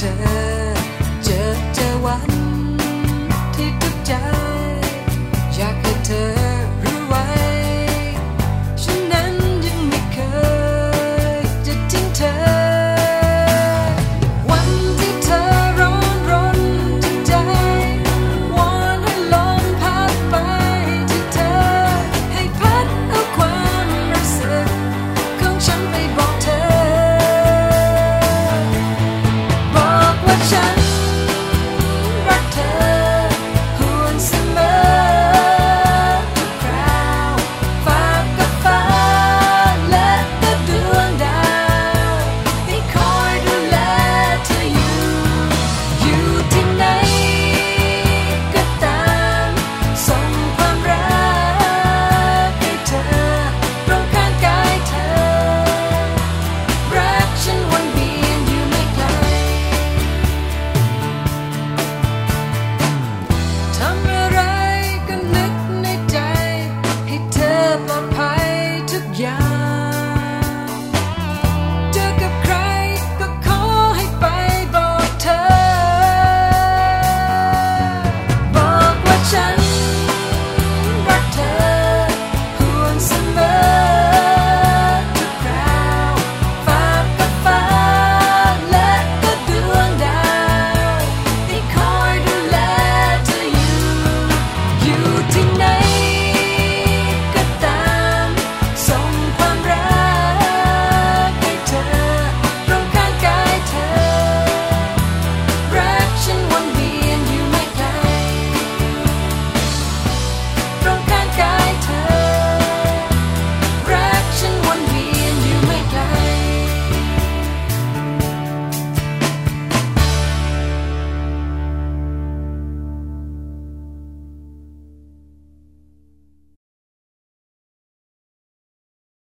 pretend